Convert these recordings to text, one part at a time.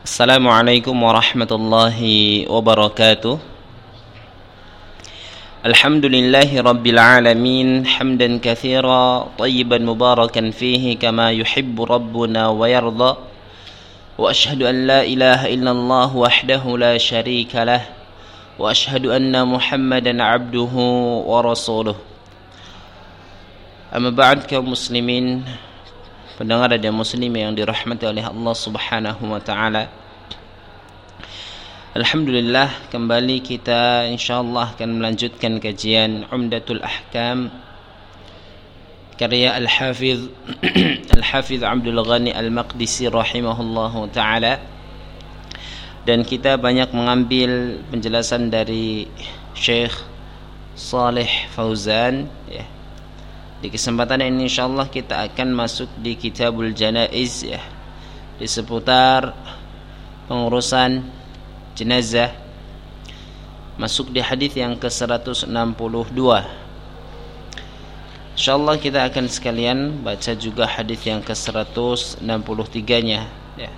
السلام عليكم ورحمة الله وبركاته. الحمد لله رب العالمين حمدا كثيرا طيبا مباركا فيه كما يحب ربنا ويرضى. وأشهد أن لا إله إلا الله وحده لا شريك له. وأشهد أن محمدا عبده ورسوله. أما بعد muslimin pendengar dan muslim yang dirahmati oleh Allah Subhanahu wa taala. Alhamdulillah kembali kita insyaallah akan melanjutkan kajian Umdatul Ahkam karya Al-Hafiz Al-Hafiz Abdul Ghani Al-Maqdisi rahimahullahu taala. Dan kita banyak mengambil penjelasan dari Syekh Saleh Fauzan ya di kesempatan ini insyaallah kita akan masuk di Kitabul Janaiz ya. Di seputar pengurusan jenazah. Masuk di hadis yang ke-162. Insyaallah kita akan sekalian baca juga hadis yang ke-163-nya ya.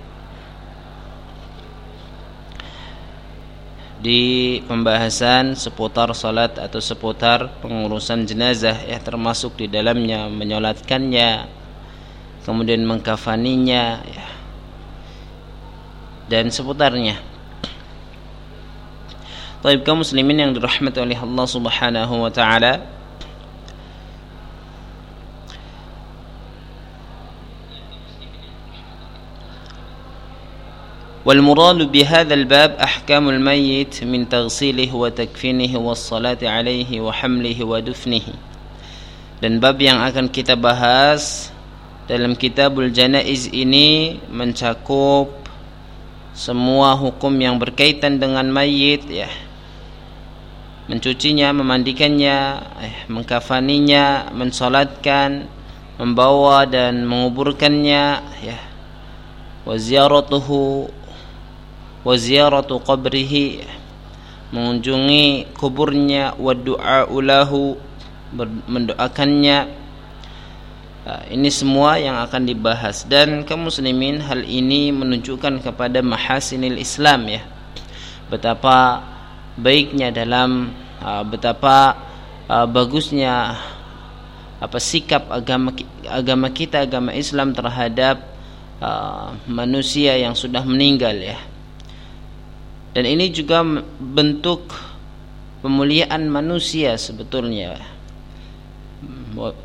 Di pembahasan seputar salat atau seputar pengurusan jenazah ya termasuk di dalamnya menyolatkannya kemudian mengkafaninya ya dan seputarnya. Taib kaum muslimin yang dirahmati oleh Allah Subhanahu wa taala والمراد بهذا الباب أحكام الميت من تغسيله وتكفينه والصلاة عليه وحمله ودفنه dan bab yang akan kita bahas dalam kitabul janaiz ini mencakup semua hukum yang berkaitan dengan mayit ya mencucinya memandikannya eh, mengkafaninya mensolatkan membawa dan menguburkannya ya wa ziyaratuhu wa ziyaratu qabrihi mengunjungi kuburnya wa du'a ulahu mendoakannya. Ini semua yang akan dibahas. Dan kaum muslimin hal ini menunjukkan kepada mahasinil Islam ya. Betapa baiknya dalam betapa bagusnya apa sikap agama agama kita agama Islam terhadap manusia yang sudah meninggal ya dan ini juga bentuk pemuliaan manusia sebetulnya.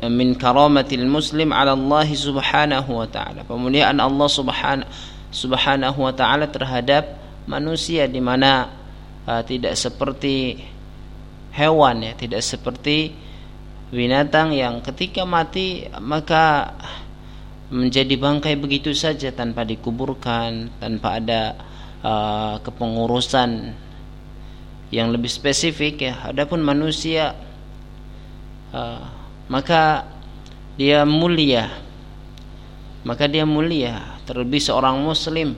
Min karamatil muslim ala Allah subhanahu wa ta'ala. Pemuliaan Allah subhanahu subhanahu wa ta'ala terhadap manusia di mana uh, tidak seperti hewan ya tidak seperti binatang yang ketika mati maka menjadi bangkai begitu saja tanpa dikuburkan tanpa ada uh, kepengurusan yang lebih spesifik ya. Adapun manusia uh, maka dia mulia. Maka dia mulia terlebih seorang muslim.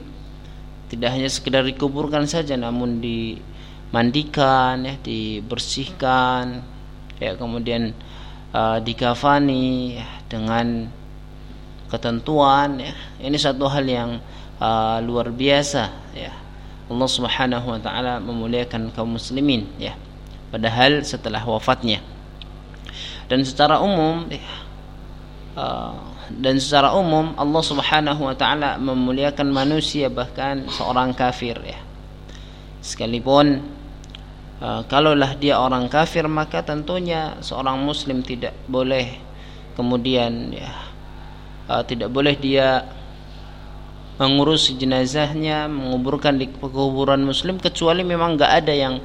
Tidak hanya sekedar dikuburkan saja namun dimandikan ya dibersihkan ya kemudian uh, dikafani ya, dengan ketentuan ya. Ini satu hal yang uh, luar biasa ya. Allah Subhanahu wa taala memuliakan kaum muslimin ya. Padahal setelah wafatnya. Dan secara umum ya, uh, dan secara umum Allah Subhanahu wa taala memuliakan manusia bahkan seorang kafir ya. Sekalipun uh, kalaulah dia orang kafir maka tentunya seorang muslim tidak boleh kemudian ya uh, tidak boleh dia mengurus jenazahnya menguburkan di kuburan muslim kecuali memang nggak ada yang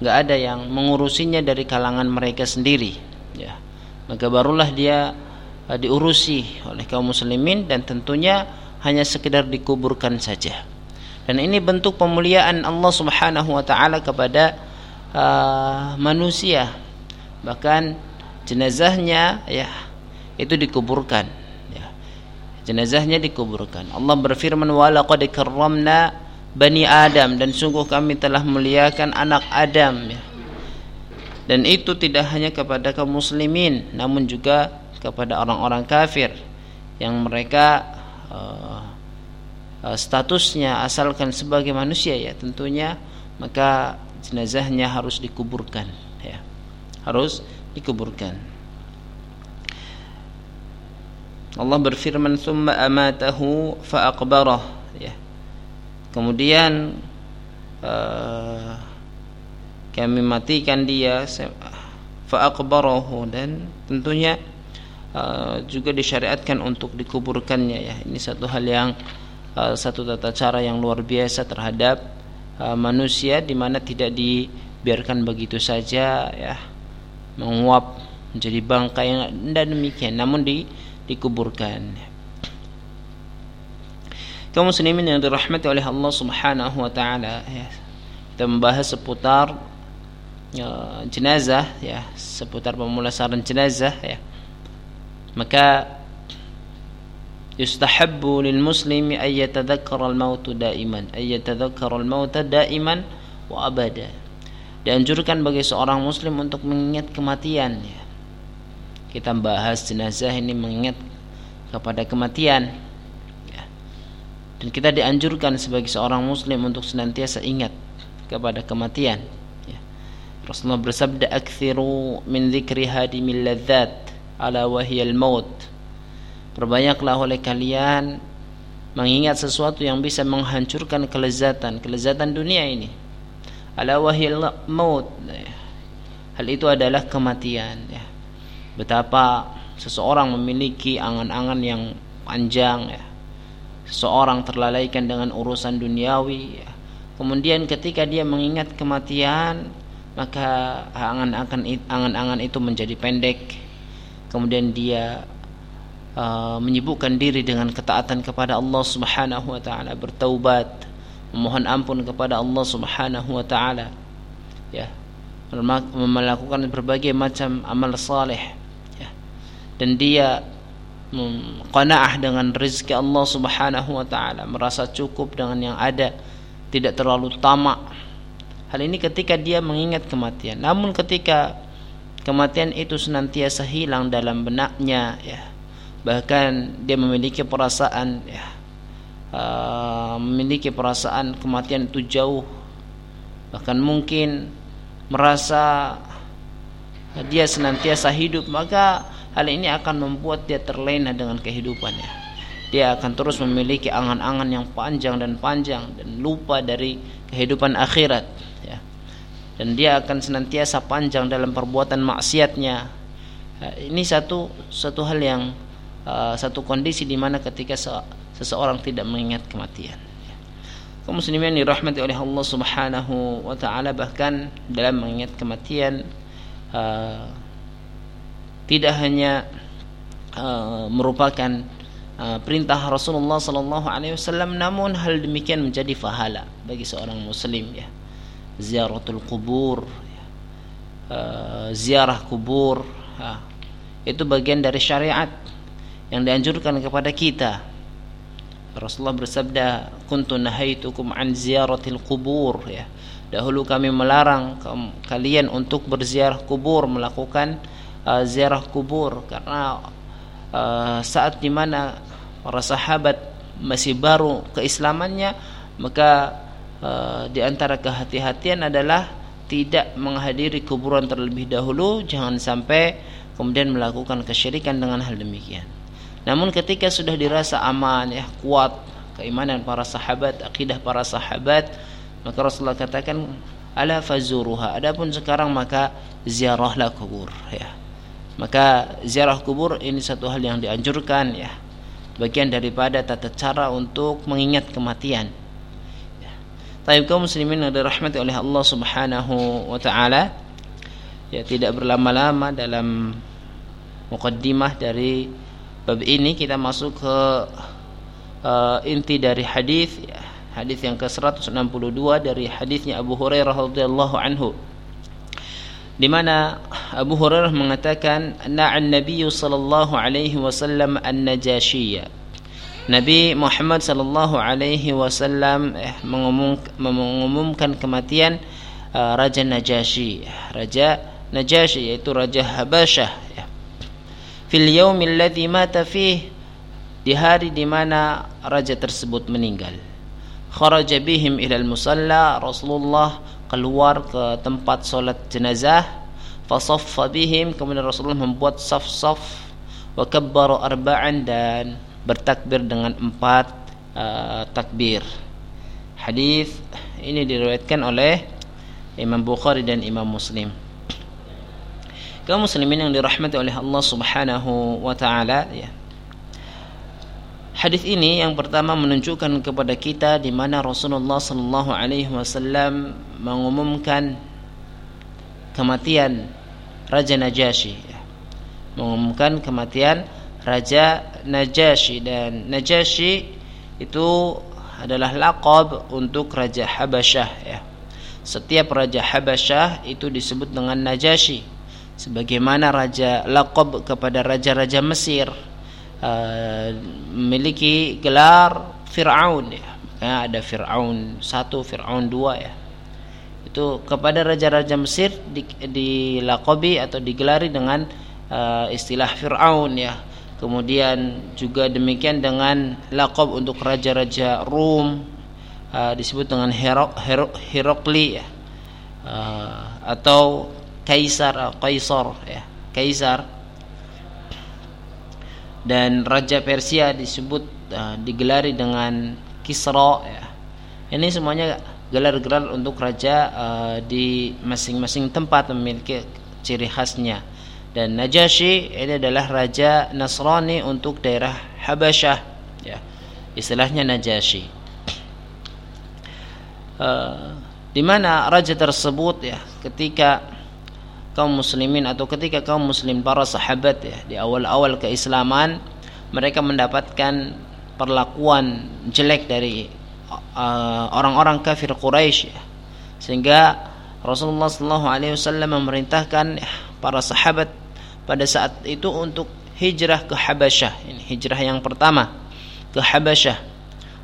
nggak ada yang mengurusinya dari kalangan mereka sendiri. Ya. Maka barulah dia uh, diurusi oleh kaum muslimin dan tentunya hanya sekedar dikuburkan saja. Dan ini bentuk pemuliaan Allah Subhanahu wa taala kepada uh, manusia. Bahkan jenazahnya ya itu dikuburkan. Jenazahnya dikuburkan. Allah berfirman walaqad karramna bani Adam. Dan sungguh kami telah muliakan anak Adam ya. Dan itu tidak hanya kepada kaum muslimin namun juga kepada orang-orang kafir yang mereka uh, statusnya asalkan sebagai manusia ya. Tentunya maka jenazahnya harus dikuburkan ya. Harus dikuburkan Allah berfirman summa amatahu fa ya. Kemudian uh, kami matikan dia fa dan tentunya uh, juga disyariatkan untuk dikuburkannya ya. Ini satu hal yang uh, satu tata cara yang luar biasa terhadap uh, manusia di mana tidak dibiarkan begitu saja ya. Menguap menjadi bangkai dan demikian. Namun di dikuburkan. Kaum muslimin yang dirahmati oleh Allah Subhanahu wa taala ya. Kita membahas seputar ya, jenazah ya. Seputar pemulasaran jenazah ya. Maka yustahabbu lil muslimi ay yatadhakkara al maut daiman ay yatadhakkara al maut daiman wa abada. Dianjurkan bagi seorang muslim untuk mengingat kematian ya kita bahas jenazah ini mengingat kepada kematian. Ya. dan kita dianjurkan sebagai seorang muslim untuk senantiasa ingat kepada kematian. Ya. Rasulullah bersabda akthiru min dzikri hadimil ladzat ala wahiyal maut. Perbanyaklah oleh kalian mengingat sesuatu yang bisa menghancurkan kelezatan kelezatan dunia ini. Ala wahiyal maut. Hal itu adalah kematian ya betapa seseorang memiliki angan-angan yang panjang ya. Seseorang terlalaikan dengan urusan duniawi ya. Kemudian ketika dia mengingat kematian maka angan-angan itu menjadi pendek. Kemudian dia uh, menyibukkan diri dengan ketaatan kepada Allah Subhanahu wa taala, bertaubat, memohon ampun kepada Allah Subhanahu wa taala. Ya. Melakukan berbagai macam amal saleh dan dia qanaah dengan rezeki Allah Subhanahu wa taala, merasa cukup dengan yang ada, tidak terlalu tamak. Hal ini ketika dia mengingat kematian. Namun ketika kematian itu senantiasa hilang dalam benaknya ya. Bahkan dia memiliki perasaan ya uh, memiliki perasaan kematian itu jauh. Bahkan mungkin merasa dia senantiasa hidup maka hal ini akan membuat dia terlena dengan kehidupannya dia akan terus memiliki angan-angan yang panjang dan panjang dan lupa dari kehidupan akhirat ya. dan dia akan senantiasa panjang dalam perbuatan maksiatnya ya, ini satu satu hal yang uh, satu kondisi di mana ketika se seseorang tidak mengingat kematian ya. kaum muslimin dirahmati oleh Allah Subhanahu wa taala bahkan dalam mengingat kematian uh, tidak hanya uh, merupakan uh, perintah Rasulullah sallallahu alaihi wasallam namun hal demikian menjadi fahala bagi seorang muslim ya. Ziaratul kubur ya. uh, ziarah kubur itu bagian dari syariat yang dianjurkan kepada kita. Rasulullah bersabda kuntu nahaitukum an kubur ya. Dahulu kami melarang kalian untuk berziarah kubur melakukan uh, ziarah kubur. Karena uh, saat di mana para sahabat masih baru keislamannya maka uh, di antara kehati-hatian adalah tidak menghadiri kuburan terlebih dahulu jangan sampai kemudian melakukan kesyirikan dengan hal demikian. Namun ketika sudah dirasa aman ya kuat keimanan para sahabat akidah para sahabat maka Rasulullah katakan ala fazuruha. Adapun sekarang maka ziarahlah kubur ya maka ziarah kubur ini satu hal yang dianjurkan ya. Bagian daripada tata cara untuk mengingat kematian. Ya. Tapi kaum muslimin yang dirahmati oleh Allah Subhanahu wa taala ya tidak berlama-lama dalam mukaddimah dari bab ini kita masuk ke uh, inti dari hadis ya. Hadis yang ke-162 dari hadisnya Abu Hurairah radhiyallahu anhu di mana Abu Hurairah mengatakan na'an Nabi sallallahu alaihi wasallam an-najashiyya. Nabi Muhammad sallallahu alaihi wasallam eh, mengumum, mengumumkan kematian uh, Raja Najasyi Raja Najasyi yaitu Raja Habasyah ya. fil yaum alladhi mata fih di hari di mana raja tersebut meninggal kharaja bihim ilal musalla. Rasulullah keluar ke tempat jenazah. Fasaffa bihim. Kemudian Rasulullah membuat saf-saf. Wa kabbara arba'an dan bertakbir dengan empat uh, takbir. Hadis ini diriwayatkan oleh Imam Bukhari dan Imam Muslim. Kaum muslimin yang dirahmati oleh Allah Subhanahu wa taala ya Hadis ini yang pertama menunjukkan kepada kita di mana Rasulullah sallallahu alaihi wasallam mengumumkan kematian Raja Najasyi. Mengumumkan kematian Raja Najasyi dan Najasyi itu adalah laqab untuk Raja Habasyah ya. Setiap Raja Habasyah itu disebut dengan Najasyi sebagaimana raja laqab kepada raja-raja Mesir memiliki gelar Fir'aun ya. ya ada Fir'aun satu Fir'aun dua ya. Itu kepada raja-raja Mesir di, dilakobi atau digelari dengan uh, istilah Fir'aun ya. Kemudian juga demikian dengan lakob untuk raja-raja Rum uh, disebut dengan Hero, Hero, Herokli ya. Uh, atau Kaisar Kaisar ya. Kaisar dan raja Persia disebut uh, digelari dengan Kisra ya. Ini semuanya gelar-gelar untuk raja uh, di masing-masing tempat memiliki ciri khasnya. Dan Najasyi ini adalah raja Nasrani untuk daerah Habasyah ya. Istilahnya Najasyi. Uh, di mana raja tersebut ya ketika kaum muslimin atau ketika kaum muslim para sahabat ya di awal-awal keislaman mereka mendapatkan perlakuan jelek dari uh, orang-orang uh, kafir Quraisy ya. sehingga Rasulullah Shallallahu Alaihi Wasallam memerintahkan ya, para sahabat pada saat itu untuk hijrah ke Habasyah ini hijrah yang pertama ke Habasyah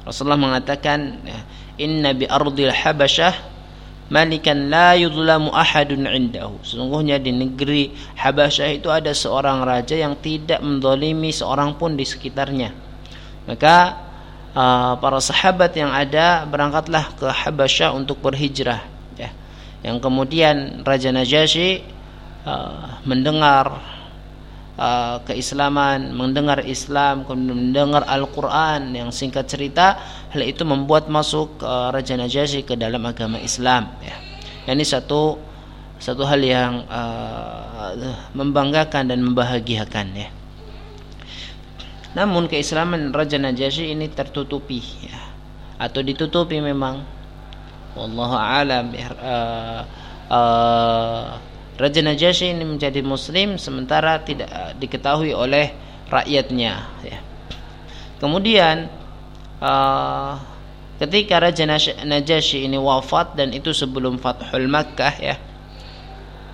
Rasulullah mengatakan inna bi ardil Habasyah malikan la yudlamu ahadun indahu. Sesungguhnya di negeri Habasyah itu ada seorang raja yang tidak mendolimi seorang pun di sekitarnya. Maka uh, para sahabat yang ada berangkatlah ke Habasyah untuk berhijrah ya. Yang kemudian Raja Najasyi uh, mendengar uh, keislaman, mendengar Islam, kemudian mendengar Al-Quran yang singkat cerita hal itu membuat masuk uh, Raja Najasyi ke dalam agama Islam ya. Ini satu satu hal yang uh, membanggakan dan membahagiakan ya. Namun keislaman Raja Najasyi ini tertutupi ya atau ditutupi memang wallahu alam ya, uh, uh, Raja Najasyi ini menjadi muslim sementara tidak uh, diketahui oleh rakyatnya ya. Kemudian uh, ketika Raja Najasyi ini wafat dan itu sebelum Fathul Makkah ya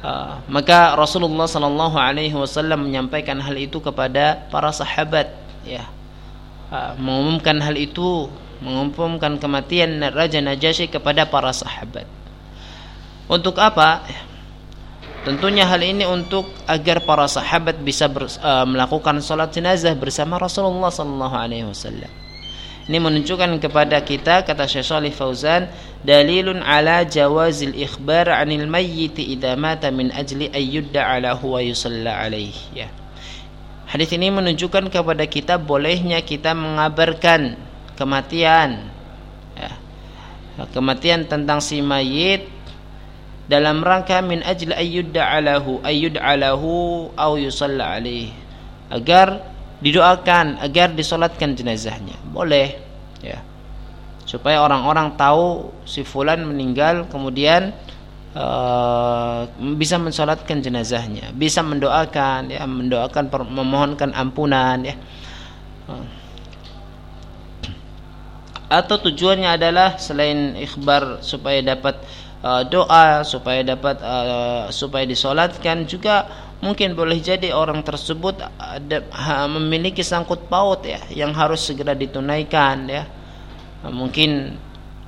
uh, maka Rasulullah Sallallahu Alaihi Wasallam menyampaikan hal itu kepada para sahabat ya. Uh, mengumumkan hal itu mengumumkan kematian Raja Najasyi kepada para sahabat. Untuk apa Tentunya hal ini untuk agar para sahabat bisa ber, uh, melakukan salat jenazah bersama Rasulullah sallallahu alaihi wasallam. Ini menunjukkan kepada kita kata Syekh Shalih Fauzan dalilun ala jawazil ikhbar 'anil mayyit idza mata min ajli ayyudda ala huwa yusalla alaihi ya. Hadis ini menunjukkan kepada kita bolehnya kita mengabarkan kematian ya. Kematian tentang si mayit dalam rangka min ajli ayyudda alahu ayyud alahu au yusalla alaihi. Agar didoakan agar disolatkan jenazahnya. Boleh ya. Supaya orang-orang tahu si fulan meninggal kemudian uh, bisa mensolatkan jenazahnya. Bisa mendoakan ya mendoakan memohonkan ampunan ya. Atau tujuannya adalah selain ikhbar supaya dapat uh, doa supaya dapat uh, supaya disolatkan juga mungkin boleh jadi orang tersebut ada memiliki sangkut paut ya yang harus segera ditunaikan ya. Mungkin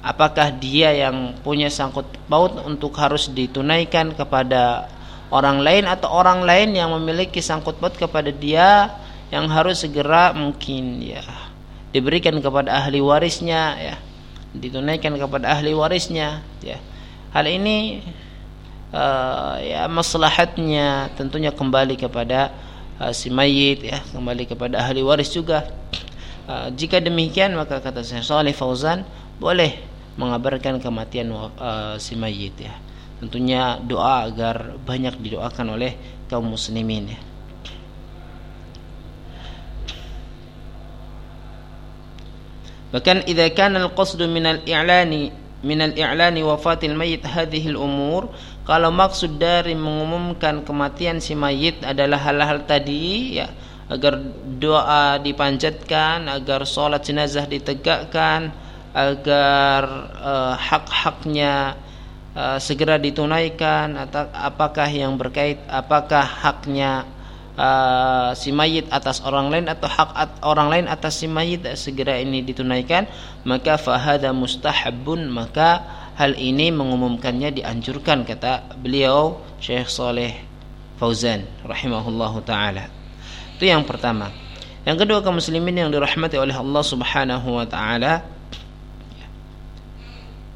apakah dia yang punya sangkut paut untuk harus ditunaikan kepada orang lain atau orang lain yang memiliki sangkut paut kepada dia yang harus segera mungkin ya diberikan kepada ahli warisnya ya ditunaikan kepada ahli warisnya ya hal ini uh, ya maslahatnya tentunya kembali kepada uh, si mayit ya kembali kepada ahli waris juga. Uh, jika demikian maka kata saya Saleh Fauzan boleh mengabarkan kematian uh, si mayit ya. Tentunya doa agar banyak didoakan oleh kaum muslimin ya. Bahkan idza kana al-qasdu min al-i'lani min al-i'lani wafatil mayyit hadhihi al-umur kalau maksud dari mengumumkan kematian si mayit adalah hal-hal tadi ya agar doa dipanjatkan agar sholat jenazah ditegakkan agar uh, hak-haknya uh, segera ditunaikan atau apakah yang berkait apakah haknya uh, si mayit atas orang lain atau hak at, orang lain atas si mayit segera ini ditunaikan maka fahada mustahabun maka hal ini mengumumkannya dianjurkan kata beliau Syekh Saleh Fauzan rahimahullahu taala. Itu yang pertama. Yang kedua kaum muslimin yang dirahmati oleh Allah Subhanahu wa taala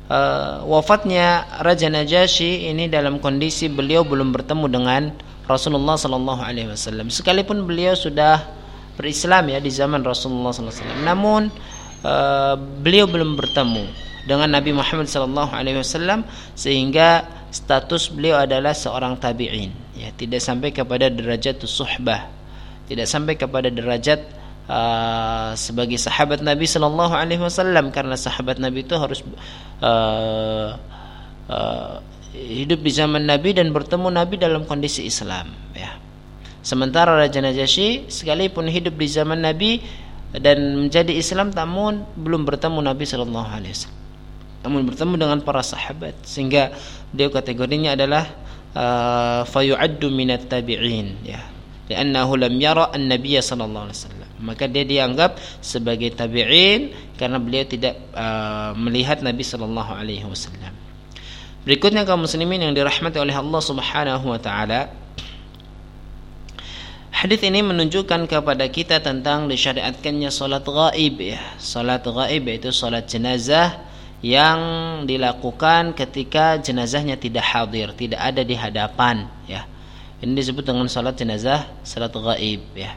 uh, wafatnya Raja Najasyi ini dalam kondisi beliau belum bertemu dengan Rasulullah Sallallahu Alaihi Wasallam. Sekalipun beliau sudah berislam ya di zaman Rasulullah Wasallam, namun uh, beliau belum bertemu dengan Nabi Muhammad Sallallahu Alaihi Wasallam sehingga status beliau adalah seorang tabi'in. Ya, tidak sampai kepada derajat suhbah, tidak sampai kepada derajat uh, sebagai sahabat Nabi Sallallahu Alaihi Wasallam karena sahabat Nabi itu harus uh, uh, hidup di zaman Nabi dan bertemu Nabi dalam kondisi Islam ya. Sementara Raja Najasyi sekalipun hidup di zaman Nabi dan menjadi Islam namun belum bertemu Nabi sallallahu alaihi wasallam. Namun bertemu dengan para sahabat sehingga dia kategorinya adalah uh, fayu'addu minat tabi'in ya. Karena lam yara an-nabiy sallallahu alaihi wasallam. Maka dia dianggap sebagai tabi'in karena beliau tidak uh, melihat Nabi sallallahu alaihi wasallam. Berikutnya kaum muslimin yang dirahmati oleh Allah Subhanahu wa taala. Hadis ini menunjukkan kepada kita tentang disyariatkannya salat gaib ya. Salat gaib yaitu salat jenazah yang dilakukan ketika jenazahnya tidak hadir, tidak ada di hadapan ya. Ini disebut dengan salat jenazah, salat gaib ya.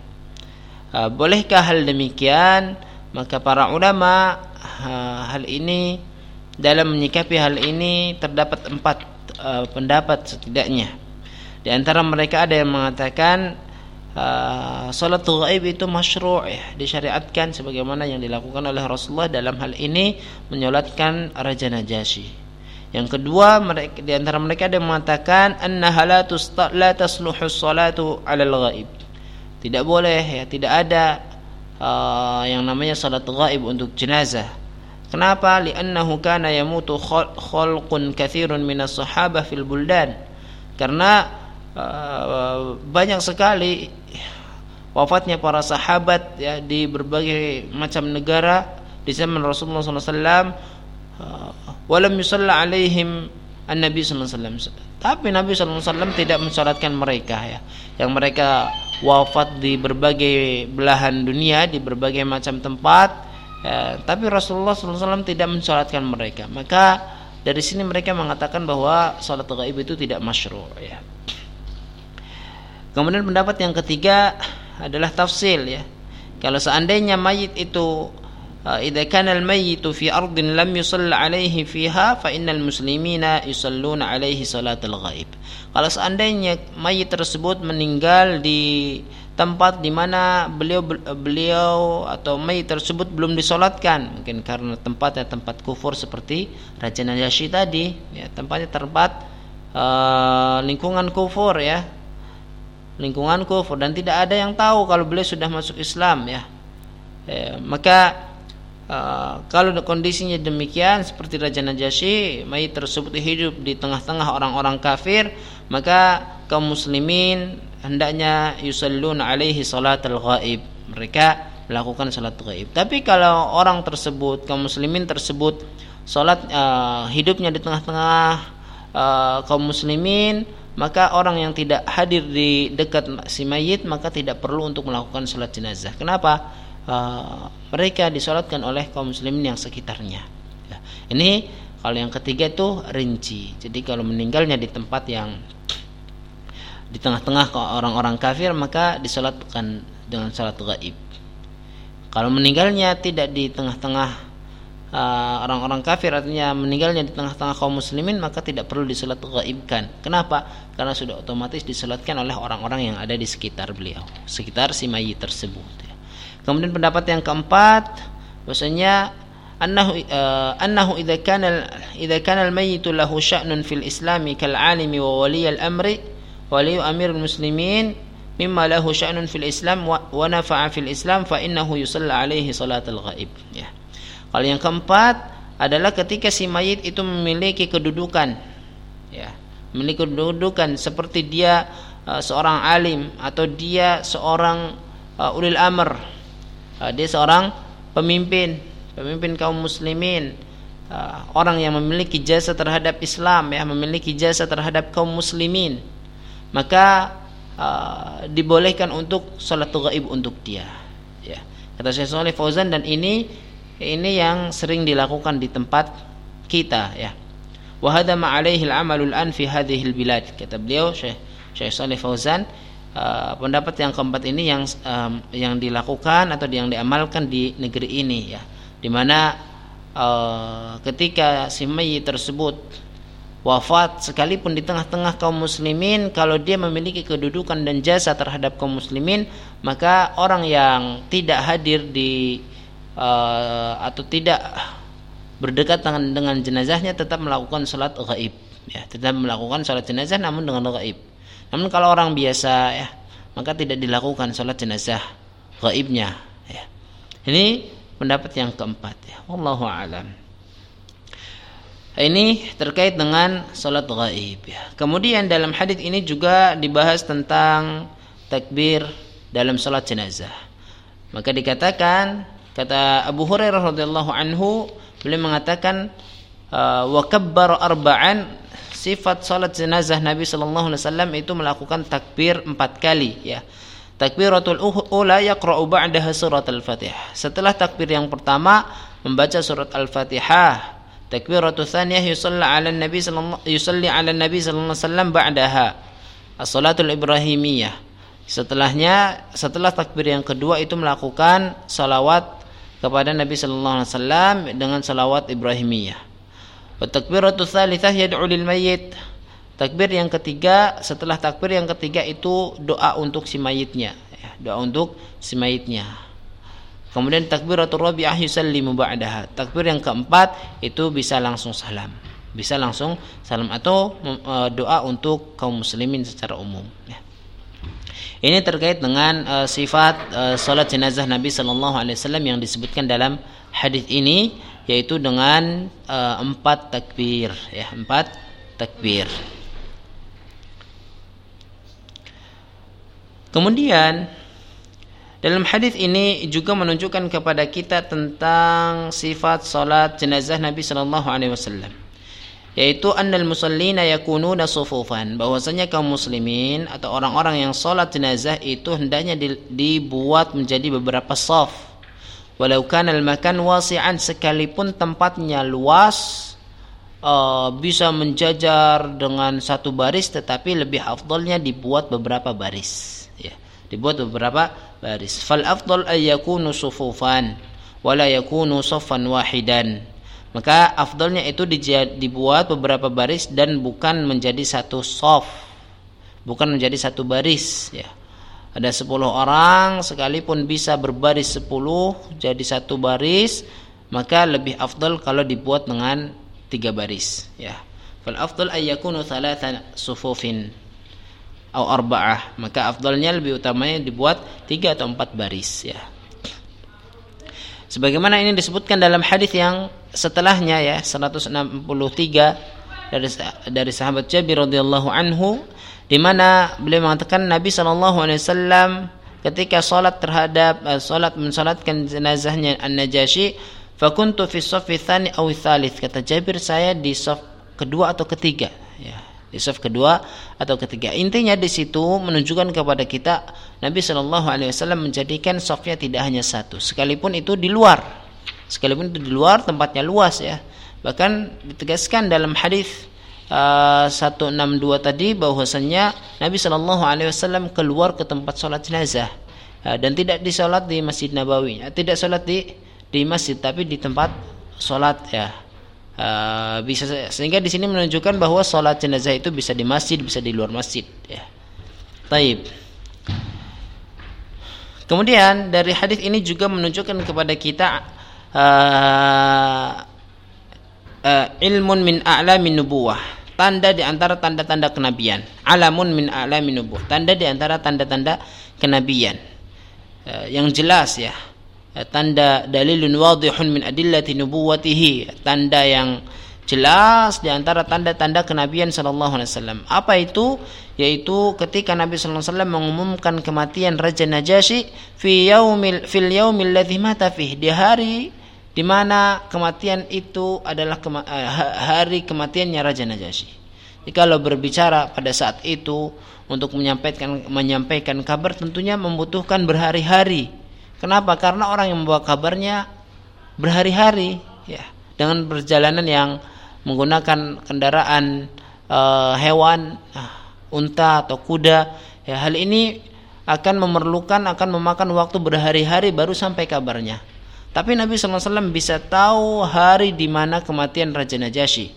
Uh, bolehkah hal demikian? Maka para ulama uh, hal ini dalam menyikapi hal ini terdapat empat uh, pendapat setidaknya. Di antara mereka ada yang mengatakan uh, salat ghaib itu masyru' ya, disyariatkan sebagaimana yang dilakukan oleh Rasulullah dalam hal ini menyolatkan Raja Najasyi. Yang kedua mereka di antara mereka ada yang mengatakan annaha la tasluhu salatu 'alal ghaib. Tidak boleh ya, tidak ada uh, yang namanya salat ghaib untuk jenazah Kenapa? Li'annahu kana yamutu khalqun kathirun minas sahabah fil buldan. Karena uh, banyak sekali wafatnya para sahabat ya di berbagai macam negara di zaman Rasulullah SAW. Uh, walam yusalla alaihim an-nabi SAW. Tapi Nabi SAW tidak mensolatkan mereka ya. Yang mereka wafat di berbagai belahan dunia, di berbagai macam tempat ya, tapi Rasulullah SAW tidak mensolatkan mereka maka dari sini mereka mengatakan bahwa sholat gaib itu tidak masyru ya. Kemudian pendapat yang ketiga adalah tafsil ya. Kalau seandainya mayit itu kana al-mayyitu fi ardin lam yusalla alaihi fiha fa innal muslimina yusalluna alaihi salatul ghaib. Kalau seandainya mayit tersebut meninggal di tempat di mana beliau beliau atau mayit tersebut belum disolatkan mungkin karena tempatnya tempat kufur seperti Raja Najasyi tadi ya tempatnya tempat uh, lingkungan kufur ya. Lingkungan kufur. Dan tidak ada yang tahu kalau beliau sudah masuk Islam ya, ya maka Uh, kalau kondisinya demikian seperti Raja Najasyi, mayit tersebut hidup di tengah-tengah orang-orang kafir, maka kaum muslimin hendaknya yusallun alaihi salatul ghaib. Mereka melakukan salat ghaib. Tapi kalau orang tersebut, kaum muslimin tersebut salat uh, hidupnya di tengah-tengah uh, kaum muslimin, maka orang yang tidak hadir di dekat si mayit maka tidak perlu untuk melakukan sholat jenazah. Kenapa? Uh, mereka disolatkan oleh kaum muslimin yang sekitarnya. Ya. Ini kalau yang ketiga itu rinci. Jadi kalau meninggalnya di tempat yang di tengah-tengah orang-orang kafir maka disolatkan dengan salat gaib. Kalau meninggalnya tidak di tengah-tengah Uh, orang-orang uh, kafir artinya meninggalnya di tengah-tengah kaum muslimin maka tidak perlu disolat gaibkan. Kenapa? Karena sudah otomatis disolatkan oleh orang-orang yang ada di sekitar beliau, sekitar si mayit tersebut. Kemudian pendapat yang keempat, bahwasanya annahu uh, annahu idza kana idza kana al-mayyit lahu sya'nun fil islami kal 'alimi wa wali al-amri wali amirul muslimin mimma lahu sya'nun fil islam wa, wa nafa'a fil islam fa innahu yusalla alaihi salatul ghaib. Ya. Hal yang keempat adalah ketika si mayit itu memiliki kedudukan. Ya, memiliki kedudukan seperti dia uh, seorang alim atau dia seorang uh, ulil amr. Uh, dia seorang pemimpin, pemimpin kaum muslimin, uh, orang yang memiliki jasa terhadap Islam ya, memiliki jasa terhadap kaum muslimin. Maka uh, dibolehkan untuk salat gaib untuk dia. Ya. Kata Syekh Saleh Fauzan dan ini ini yang sering dilakukan di tempat kita ya wa hadha alaihi al-amalul an fi hadhihi bilad kata beliau Syekh Syekh Saleh Fauzan uh, pendapat yang keempat ini yang um, yang dilakukan atau yang diamalkan di negeri ini ya. Di mana uh, ketika si mayit tersebut wafat sekalipun di tengah-tengah kaum muslimin kalau dia memiliki kedudukan dan jasa terhadap kaum muslimin maka orang yang tidak hadir di uh, atau tidak berdekat dengan, dengan jenazahnya tetap melakukan sholat gaib ya. Tetap melakukan sholat jenazah namun dengan gaib namun kalau orang biasa ya maka tidak dilakukan sholat jenazah gaibnya ya. Ini pendapat yang keempat ya. Wallahu alam. Ini terkait dengan sholat gaib ya. Kemudian dalam hadis ini juga dibahas tentang takbir dalam sholat jenazah. Maka dikatakan Kata Abu Hurairah radhiyallahu anhu, beliau mengatakan wa kabbar arba'an sifat salat jenazah Nabi sallallahu alaihi wasallam itu melakukan takbir empat kali ya. Takbiratul ula yaqra'u ba'daha surat al-Fatihah. Setelah takbir yang pertama membaca surat al-Fatihah. Takbiratul tsaniyah yusalli 'ala nabi sallallahu yusalli 'ala nabi sallallahu alaihi wasallam ba'daha. As-salatul ibrahimiyah. Setelahnya setelah takbir yang kedua itu melakukan salawat kepada Nabi sallallahu alaihi wasallam dengan salawat Ibrahimiyah. Takbiratu tsalitsah yad'u lil mayyit. Takbir yang ketiga setelah takbir yang ketiga itu doa untuk si mayitnya, ya, doa untuk si mayitnya. Kemudian takbiratul rabi'ah yusallimu ba'daha. Takbir yang keempat itu bisa langsung salam. Bisa langsung salam atau uh, doa untuk kaum muslimin secara umum ya. Ini terkait dengan uh, sifat uh, salat jenazah Nabi Shallallahu Alaihi Wasallam yang disebutkan dalam hadis ini, yaitu dengan uh, empat takbir, ya empat takbir. Kemudian dalam hadis ini juga menunjukkan kepada kita tentang sifat salat jenazah Nabi Shallallahu Alaihi Wasallam yaitu annal musallina yakununa sufufan bahwasanya kaum muslimin atau orang-orang yang salat jenazah itu hendaknya dibuat menjadi beberapa saf walau kana al makan wasi'an sekalipun tempatnya luas uh, bisa menjajar dengan satu baris tetapi lebih afdalnya dibuat beberapa baris. Ya dibuat beberapa baris. Fal afdal ay yakunu sufufan wala yakunu wahidan. Maka afdolnya itu dibuat beberapa baris dan bukan menjadi satu soft bukan menjadi satu baris ya ada 10 orang sekalipun bisa berbaris 10 jadi satu baris maka lebih afdol kalau dibuat dengan tiga baris ya. Fal afdal ayyakunu sufufin atau arba'ah maka afdolnya lebih utamanya dibuat tiga atau empat baris ya. Sebagaimana ini disebutkan dalam hadis yang setelahnya ya 163 dari dari sahabat Jabir radhiyallahu anhu di mana beliau mengatakan Nabi sallallahu alaihi wasallam ketika salat terhadap uh, salat mensalatkan jenazahnya An-Najasyi fakuntu fi shaffi tsani aw tsalits kata Jabir saya di saf kedua atau ketiga ya di saf kedua atau ketiga. Intinya di situ menunjukkan kepada kita Nabi Shallallahu Alaihi Wasallam menjadikan safnya tidak hanya satu, sekalipun itu di luar, sekalipun itu di luar tempatnya luas ya. Bahkan ditegaskan dalam hadis uh, 162 tadi bahwasanya Nabi Shallallahu Alaihi Wasallam keluar ke tempat sholat jenazah uh, dan tidak disolat di Masjid Nabawi, uh, tidak sholat di di masjid tapi di tempat sholat ya bisa sehingga di sini menunjukkan bahwa sholat jenazah itu bisa di masjid bisa di luar masjid ya. Taib. Kemudian dari hadis ini juga menunjukkan kepada kita uh, uh, ilmun min a'lamin nubuwah tanda di antara tanda-tanda kenabian. Alamun min a'lamin nubuwah tanda di antara tanda-tanda kenabian. Uh, yang jelas ya tanda dalilun wadihun min adillati nubuwatihi tanda yang jelas di antara tanda-tanda kenabian sallallahu alaihi wasallam. Apa itu? Yaitu ketika Nabi sallallahu alaihi wasallam mengumumkan kematian Raja Najasyi fi yaumil fil yaumil ladzi mata fih. Di hari di mana kematian itu adalah kema eh, hari kematiannya Raja Najasyi lo berbicara pada saat itu untuk menyampaikan menyampaikan kabar tentunya membutuhkan berhari-hari Kenapa? Karena orang yang membawa kabarnya berhari-hari ya dengan perjalanan yang menggunakan kendaraan e, hewan, uh, unta atau kuda. Ya, hal ini akan memerlukan akan memakan waktu berhari-hari baru sampai kabarnya. Tapi Nabi SAW bisa tahu hari di mana kematian Raja Najasyi.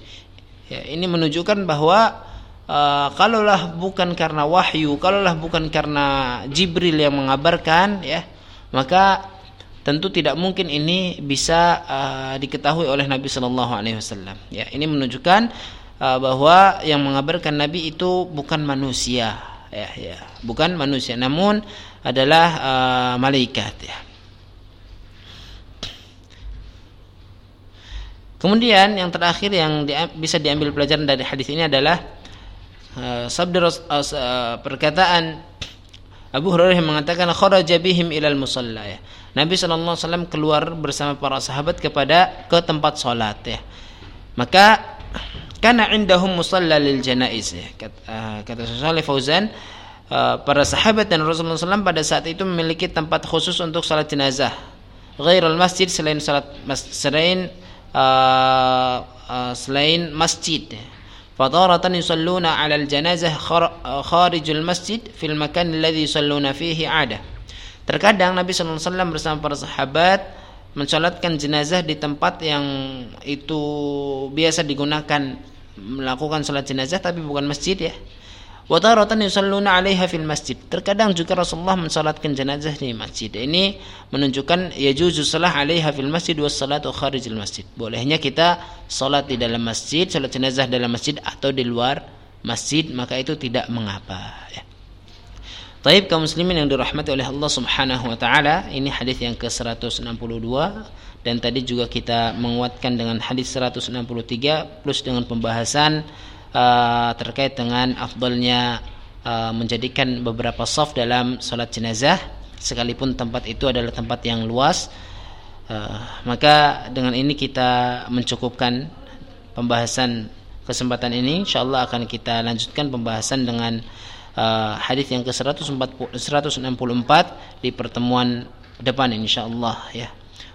Ya, ini menunjukkan bahwa uh, kalaulah bukan karena wahyu, kalaulah bukan karena Jibril yang mengabarkan, ya maka tentu tidak mungkin ini bisa uh, diketahui oleh Nabi Shallallahu Alaihi Wasallam. Ya, ini menunjukkan uh, bahwa yang mengabarkan Nabi itu bukan manusia, ya, ya, bukan manusia, namun adalah uh, malaikat. Ya. Kemudian yang terakhir yang di, bisa diambil pelajaran dari hadis ini adalah uh, sabda uh, perkataan Abu Hurairah mengatakan kharaja bihim ilal musalla ya. Nabi wasallam keluar bersama para sahabat kepada ke tempat salat ya. Maka karena indahum musalla lil janaiz ya. Kata, uh, kata Fauzan uh, para sahabat dan Rasulullah SAW pada saat itu memiliki tempat khusus untuk salat jenazah. Ghairul masjid selain salat selain uh, uh, selain masjid. Fataratan yusalluna 'ala janazah kharijul masjid fil makan alladhi yusalluna fihi 'ada. Terkadang Nabi sallallahu alaihi wasallam bersama para sahabat mensolatkan jenazah di tempat yang itu biasa digunakan melakukan sholat jenazah tapi bukan masjid ya Wataratan yusalluna 'alaiha fil masjid. Terkadang juga Rasulullah mensalatkan jenazah di masjid. Ini menunjukkan yajuzu salah 'alaiha fil masjid was salatu kharijil masjid. Bolehnya kita salat di dalam masjid, salat jenazah dalam masjid atau di luar masjid, maka itu tidak mengapa ya. Taib kaum muslimin yang dirahmati oleh Allah Subhanahu wa taala, ini hadis yang ke-162 dan tadi juga kita menguatkan dengan hadis 163 plus dengan pembahasan uh, terkait dengan afdolnya uh, menjadikan beberapa soft dalam sholat jenazah sekalipun tempat itu adalah tempat yang luas. Uh, maka dengan ini kita mencukupkan pembahasan kesempatan ini. Insyaallah akan kita lanjutkan pembahasan dengan uh, hadis yang ke 164 di pertemuan depan insyaallah ya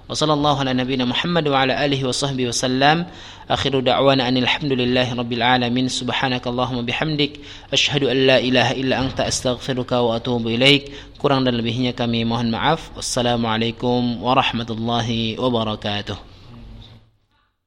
وصلى الله على نبينا محمد وعلى آله وصحبه وسلم. آخر دعوانا أن الحمد لله رب العالمين. سبحانك اللهم بحمدك أشهد أن لا إله إلا أنت. أستغفرك وأتوب إليك. Kurang dan lebihnya kami mohon maaf. Wassalamualaikum warahmatullahi wabarakatuh.